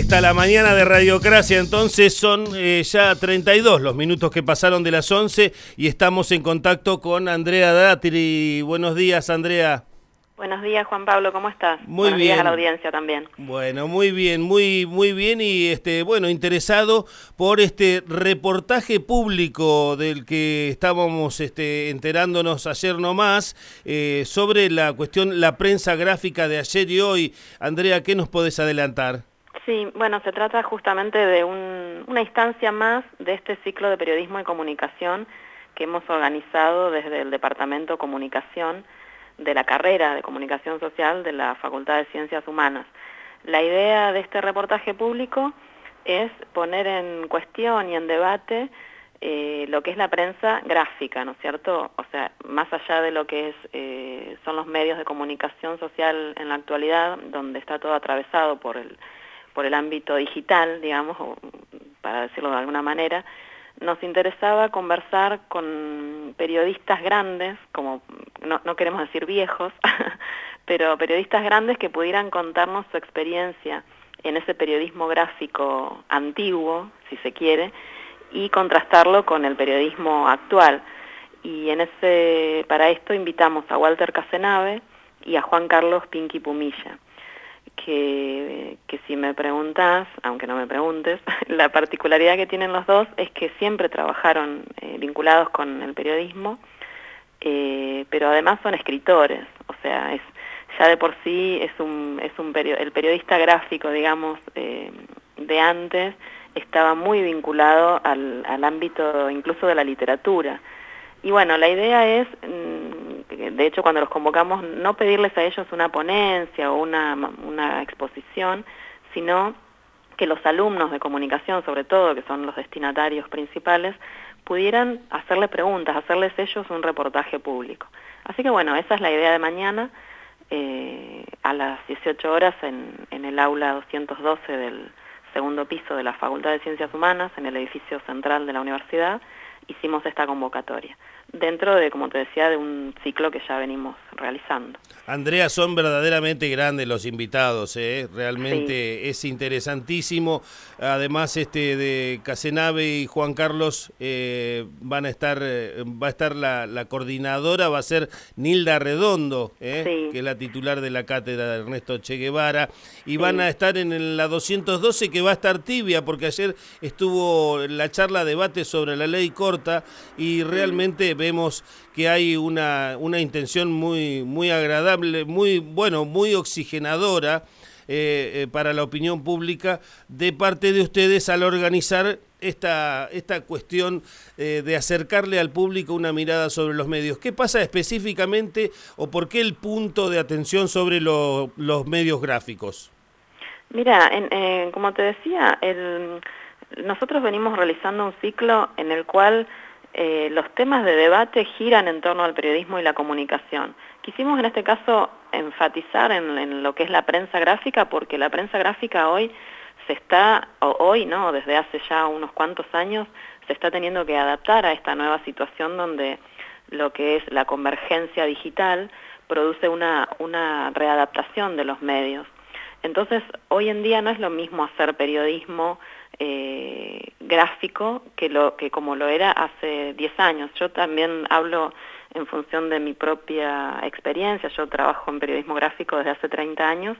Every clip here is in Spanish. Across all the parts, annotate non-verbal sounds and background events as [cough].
está la mañana de Radiocracia, entonces son eh, ya 32 los minutos que pasaron de las 11 y estamos en contacto con Andrea Datri. Buenos días, Andrea. Buenos días, Juan Pablo, ¿cómo estás? Muy Buenos bien. días a la audiencia también. Bueno, muy bien, muy muy bien y este bueno, interesado por este reportaje público del que estábamos este enterándonos ayer nomás eh, sobre la cuestión la prensa gráfica de ayer y hoy. Andrea, ¿qué nos podés adelantar? Sí, bueno, se trata justamente de una instancia más de este ciclo de periodismo y comunicación que hemos organizado desde el Departamento de Comunicación de la carrera de Comunicación Social de la Facultad de Ciencias Humanas. La idea de este reportaje público es poner en cuestión y en debate eh, lo que es la prensa gráfica, ¿no es cierto? O sea, más allá de lo que es, eh, son los medios de comunicación social en la actualidad, donde está todo atravesado por el por el ámbito digital, digamos, para decirlo de alguna manera, nos interesaba conversar con periodistas grandes, como no, queremos decir viejos, [laughs] pero periodistas grandes que pudieran contarnos su experiencia en ese periodismo gráfico antiguo, si se quiere, y contrastarlo con el periodismo actual. Y para esto invitamos a Walter Casenave y a Juan Carlos Pinky Pumilla que, si me preguntas, aunque no me preguntes, [laughs] la particularidad que tienen los dos es que siempre trabajaron eh, vinculados con el periodismo, eh, pero además son escritores, o sea, es ya de por sí es un, es un el periodista gráfico, digamos, eh, de antes, estaba muy vinculado al, al ámbito incluso de la literatura. Y bueno, la idea es mm, de hecho cuando los convocamos, no pedirles a ellos una ponencia o una, una exposición, sino que los alumnos de comunicación, sobre todo, que son los destinatarios principales, pudieran hacerle preguntas, hacerles ellos un reportaje público. Así que bueno, esa es la idea de mañana, eh, a las 18 horas en, en el aula 212 del segundo piso de la Facultad de Ciencias Humanas, en el edificio central de la universidad, hicimos esta convocatoria dentro de, como te decía, de un ciclo que ya venimos realizando. Andrea, son verdaderamente grandes los invitados, ¿eh? realmente es interesantísimo. Además, este de Casenave y Juan Carlos eh, van a estar, eh, va a estar la, coordinadora, va a ser Nilda Redondo, ¿eh? que es la titular de la cátedra de Ernesto Che Guevara, y van a estar en la 212 que va a estar tibia, porque ayer estuvo la charla debate sobre la ley corta y realmente vemos que hay una, una intención muy, muy agradable, muy, bueno, muy oxigenadora eh, eh, para la opinión pública de parte de ustedes al organizar esta, esta cuestión eh, de acercarle al público una mirada sobre los medios. ¿Qué pasa específicamente o por qué el punto de atención sobre los medios gráficos? Mira, como te decía, nosotros venimos realizando un ciclo en el cual eh, los temas de debate giran en torno al periodismo y la comunicación. Quisimos en este caso enfatizar en, lo que es la prensa gráfica porque la prensa gráfica hoy se está, hoy no, desde hace ya unos cuantos años, se está teniendo que adaptar a esta nueva situación donde lo que es la convergencia digital produce una, una readaptación de los medios. Entonces, hoy en día no es lo mismo hacer periodismo eh, gráfico que, lo, que como lo era hace 10 años. Yo también hablo en función de mi propia experiencia, yo trabajo en periodismo gráfico desde hace 30 años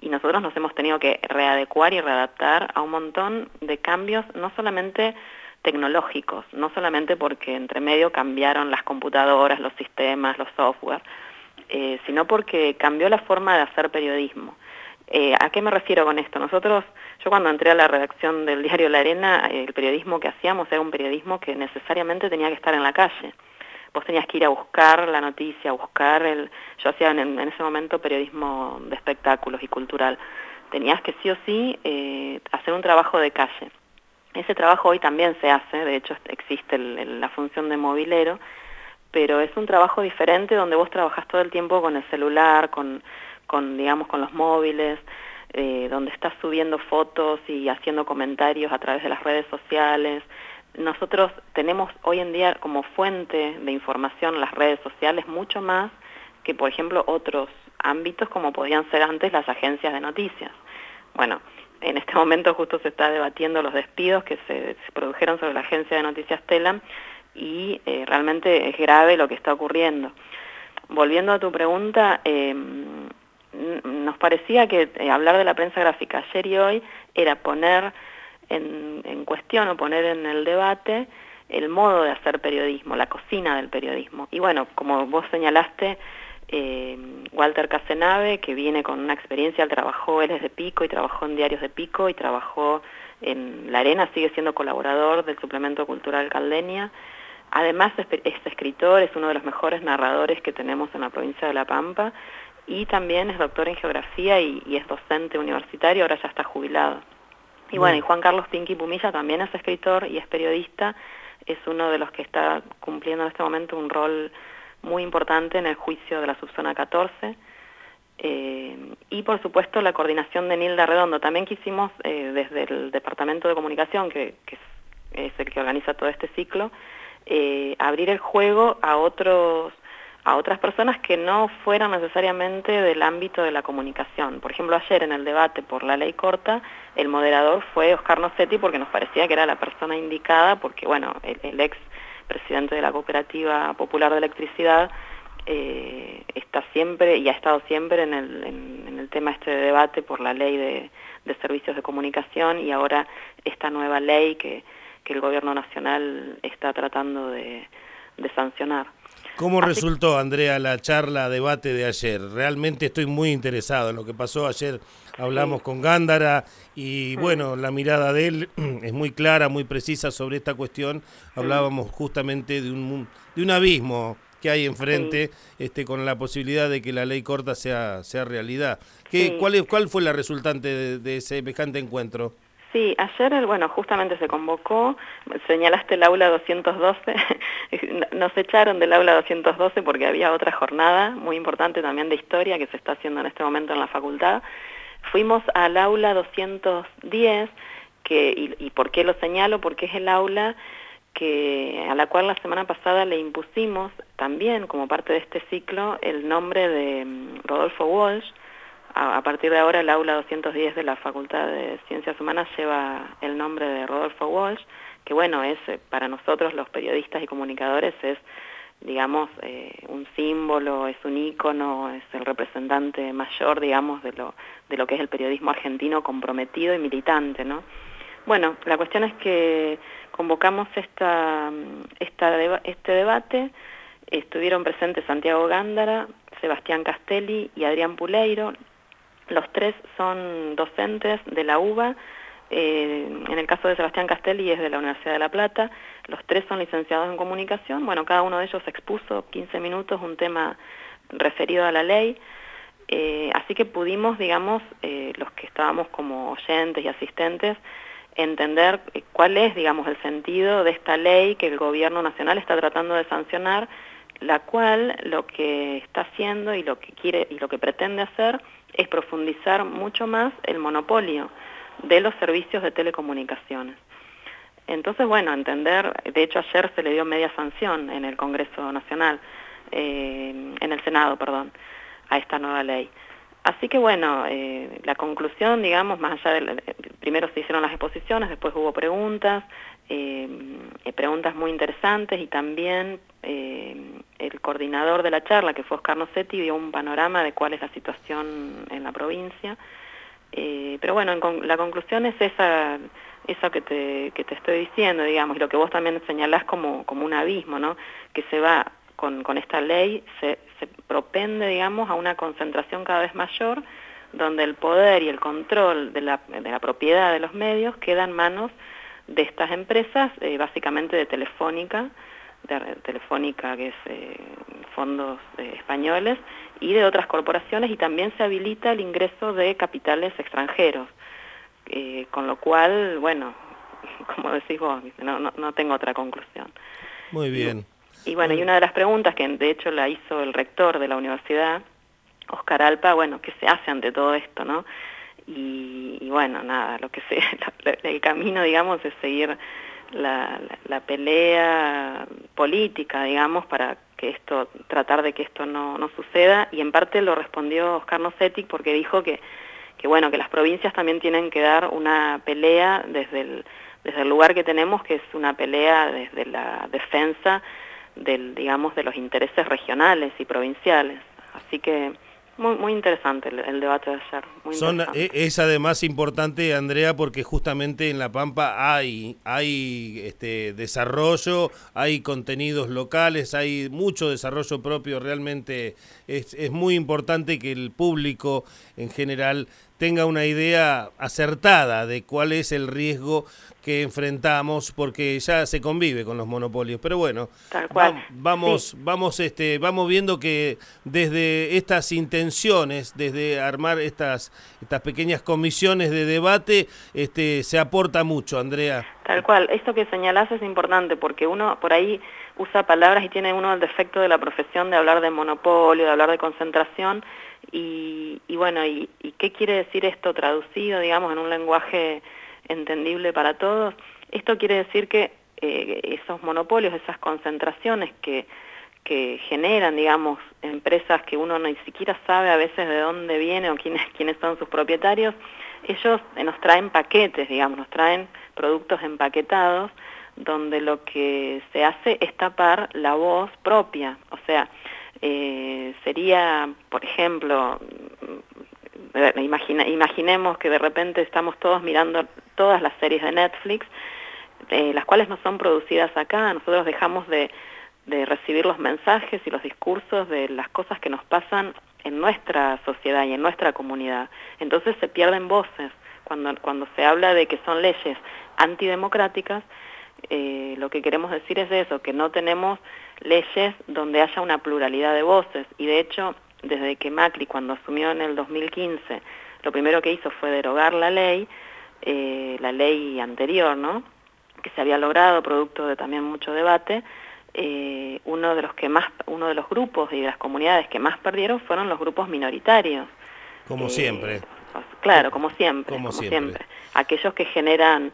y nosotros nos hemos tenido que readecuar y readaptar a un montón de cambios, no solamente tecnológicos, no solamente porque entre medio cambiaron las computadoras, los sistemas, los software, eh, sino porque cambió la forma de hacer periodismo. Eh, ¿A qué me refiero con esto? Nosotros, yo cuando entré a la redacción del diario La Arena, el periodismo que hacíamos era un periodismo que necesariamente tenía que estar en la calle. Vos tenías que ir a buscar la noticia, a buscar el... Yo hacía en, ese momento periodismo de espectáculos y cultural. Tenías que sí o sí eh, hacer un trabajo de calle. Ese trabajo hoy también se hace, de hecho existe la función de movilero, pero es un trabajo diferente donde vos trabajás todo el tiempo con el celular, con con, digamos, con los móviles, eh, donde estás subiendo fotos y haciendo comentarios a través de las redes sociales. Nosotros tenemos hoy en día como fuente de información las redes sociales mucho más que, por ejemplo, otros ámbitos como podían ser antes las agencias de noticias. Bueno, en este [laughs] momento justo se está debatiendo los despidos que se, produjeron sobre la agencia de noticias Telam y eh, realmente es grave lo que está ocurriendo. Volviendo a tu pregunta, em, nos parecía que eh, hablar de la prensa gráfica ayer y hoy era poner en, cuestión o poner en el debate el modo de hacer periodismo, la cocina del periodismo. Y bueno, como vos señalaste, eh, Walter Casenave, que viene con una experiencia, él trabajó, él es de Pico y trabajó en diarios de Pico y trabajó en La Arena, sigue siendo colaborador del suplemento cultural Caldenia. Además es, escritor, es uno de los mejores narradores que tenemos en la provincia de La Pampa y también es doctor en geografía y, es docente universitario, ahora ya está jubilado. Y bueno, y Juan Carlos Pinky Pumilla también es escritor y es periodista, es uno de los que está cumpliendo en este momento un rol muy importante en el juicio de la subzona 14. Eh, y por supuesto la coordinación de Nilda Redondo. También quisimos eh, desde el Departamento de Comunicación, que, es, el que organiza todo este ciclo, eh, abrir el juego a otros a otras personas que no fueran necesariamente del ámbito de la comunicación. Por ejemplo, ayer en el debate por la ley corta, el moderador fue Oscar Nocetti porque nos parecía que era la persona indicada, porque bueno, el ex presidente de la Cooperativa Popular de Electricidad, eh, está siempre y ha estado siempre en el, tema este de debate por la ley de, servicios de comunicación y ahora esta nueva ley que el gobierno nacional está tratando de, sancionar. ¿Cómo resultó, Andrea, la charla, debate de ayer? Realmente estoy muy interesado en lo que pasó ayer. Hablamos con Gándara y bueno, la mirada de él [clears throat] es muy clara, muy precisa sobre esta cuestión. Hablábamos justamente de un, de un abismo que hay enfrente este, con la posibilidad de que la ley corta sea, sea realidad. ¿Qué, cuál, ¿Cuál fue la resultante de, de ese semejante encuentro? Sí, ayer, bueno, justamente se convocó, señalaste el aula 212, [laughs] nos echaron del aula 212 porque había otra jornada muy importante también de historia que se está haciendo en este momento en la facultad. Fuimos al aula 210, que, y, por qué lo señalo? Porque es el aula que, a la cual la semana pasada le impusimos también como parte de este ciclo el nombre de mm, Rodolfo Walsh, a, partir de ahora el aula 210 de la Facultad de Ciencias Humanas lleva el nombre de Rodolfo Walsh, que bueno, es eh, para nosotros los periodistas y comunicadores es digamos, eh, un símbolo, es un ícono, es el representante mayor, digamos, de lo, de lo que es el periodismo argentino comprometido y militante, ¿no? Bueno, la cuestión es que convocamos esta, esta este debate, estuvieron presentes Santiago Gándara, Sebastián Castelli y Adrián Puleiro, los tres son docentes de la UBA, eh, en el caso de Sebastián Castelli es de la Universidad de La Plata, los tres son licenciados en comunicación, bueno, cada uno de ellos expuso 15 minutos un tema referido a la ley, eh, así que pudimos, digamos, eh, los que estábamos como oyentes y asistentes, entender cuál es, digamos, el sentido de esta ley que el gobierno nacional está tratando de sancionar, la cual lo que está haciendo y lo que quiere y lo que pretende hacer es profundizar mucho más el monopolio de los servicios de telecomunicaciones. Entonces, bueno, entender, de hecho ayer se le dio media sanción en el Congreso Nacional, eh, en el Senado, perdón, a esta nueva ley. Así que bueno, eh, la conclusión, digamos, más allá de, primero se hicieron las exposiciones, después hubo preguntas, eh, preguntas muy interesantes y también el coordinador de la charla, que fue Oscar Nocetti, dio un panorama de cuál es la situación en la provincia. Eh, pero bueno, la conclusión es esa, eso que te, que te estoy diciendo, digamos, y lo que vos también señalás como, como un abismo, ¿no? Que se va con, con esta ley, se, se propende, digamos, a una concentración cada vez mayor, donde el poder y el control de la, de la propiedad de los medios queda en manos de estas empresas, eh, básicamente de Telefónica, de Telefónica, que es eh, fondos eh, españoles, y de otras corporaciones, y también se habilita el ingreso de capitales extranjeros, con lo cual, bueno, [laughs] como decís vos, no, no, tengo otra conclusión. Muy bien. Y, bueno, y una de las preguntas que de hecho la hizo el rector de la universidad, Oscar Alpa, bueno, ¿qué se hace ante todo esto, no? Y, bueno, nada, lo que se, [laughs] el camino, digamos, es seguir la, la, pelea política, digamos, para que esto, tratar de que esto no, no suceda, y en parte lo respondió Oscar Nocetic porque dijo que, que bueno, que las provincias también tienen que dar una pelea desde el, desde el lugar que tenemos, que es una pelea desde la defensa del, digamos, de los intereses regionales y provinciales. Así que muy, muy interesante el, debate de ayer. Son, e, es además importante, Andrea, porque justamente en La Pampa hay, hay este, desarrollo, hay contenidos locales, hay mucho desarrollo propio. Realmente es, es muy importante que el público en general tenga una idea acertada de cuál es el riesgo que enfrentamos porque ya se convive con los monopolios. Pero bueno vamos vamos este vamos viendo que desde estas intenciones desde armar estas estas pequeñas comisiones de debate este se aporta mucho Andrea. Tal cual. Esto que señalás es importante porque uno por ahí usa palabras y tiene uno el defecto de la profesión de hablar de monopolio de hablar de concentración y, bueno, y, qué quiere decir esto traducido, digamos, en un lenguaje entendible para todos? Esto quiere decir que eh, esos monopolios, esas concentraciones que, que generan, digamos, empresas que uno ni siquiera sabe a veces de dónde viene o quiénes, quiénes son sus propietarios, ellos nos traen paquetes, digamos, nos traen productos empaquetados donde lo que se hace es tapar la voz propia, o sea, eh, sería, por ejemplo, mm, imagina, imaginemos que de repente estamos todos mirando todas las series de Netflix, eh, las cuales no son producidas acá, nosotros dejamos de, de recibir los mensajes y los discursos de las cosas que nos pasan en nuestra sociedad y en nuestra comunidad. Entonces se pierden voces. Cuando, cuando se habla de que son leyes antidemocráticas, eh, lo que queremos decir es eso, que no tenemos leyes donde haya una pluralidad de voces. Y de hecho, desde que Macri, cuando asumió en el 2015, lo primero que hizo fue derogar la ley, eh, la ley anterior, ¿no? que se había logrado producto de también mucho debate, eh, uno de los que más, uno de los grupos y de las comunidades que más perdieron fueron los grupos minoritarios. Como siempre. Claro, como siempre, como, siempre. Aquellos que generan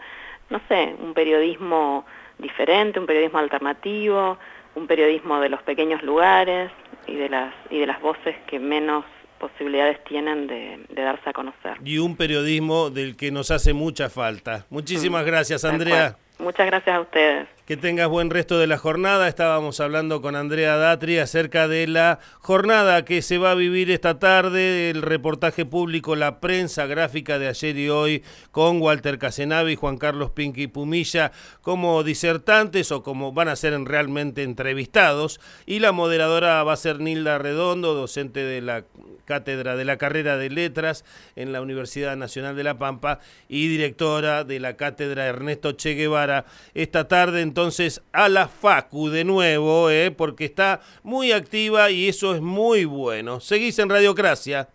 no sé, un periodismo diferente, un periodismo alternativo, un periodismo de los pequeños lugares y de las, y de las voces que menos posibilidades tienen de, darse a conocer. Y un periodismo del que nos hace mucha falta. Muchísimas mm, gracias, Andrea. Muchas gracias a ustedes. Que tengas buen resto de la jornada. Estábamos hablando con Andrea Datri acerca de la jornada que se va a vivir esta tarde, el reportaje público, la prensa gráfica de ayer y hoy con Walter Casenavi y Juan Carlos Pinqui Pumilla como disertantes o como van a ser realmente entrevistados. Y la moderadora va a ser Nilda Redondo, docente de la cátedra de la carrera de letras en la Universidad Nacional de La Pampa y directora de la cátedra Ernesto Che Guevara. Esta tarde entonces a la Facu de nuevo, eh, porque está muy activa y eso es muy bueno. Seguís en Radiocracia.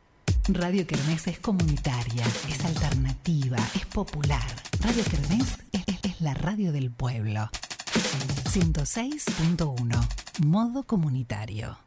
Radio Kermés es comunitaria, es alternativa, es popular. Radio Kermés es la radio del pueblo. 106.1 Modo comunitario.